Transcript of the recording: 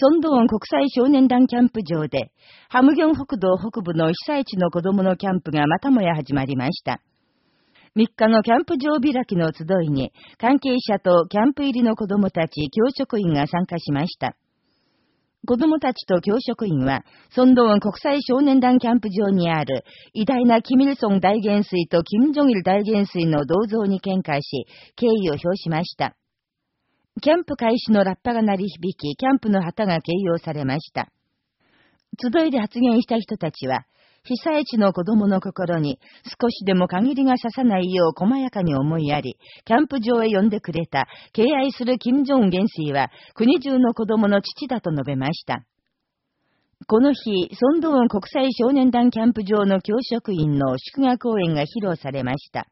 ソンドウン国際少年団キャンプ場で、ハムギョン北道北部の被災地の子供のキャンプがまたもや始まりました。3日のキャンプ場開きの集いに、関係者とキャンプ入りの子供たち、教職員が参加しました。子供たちと教職員は、ソンドウン国際少年団キャンプ場にある、偉大なキミルソン大元帥とキム・ジョギル大元帥の銅像に喧嘩し、敬意を表しました。キャンプ開始のラッパが鳴り響き、キャンプの旗が掲揚されました。集いで発言した人たちは、被災地の子供の心に少しでも限りが刺さないよう細やかに思いやり、キャンプ場へ呼んでくれた敬愛する金正恩元帥は国中の子供の父だと述べました。この日、ソンドウン国際少年団キャンプ場の教職員の祝賀公演が披露されました。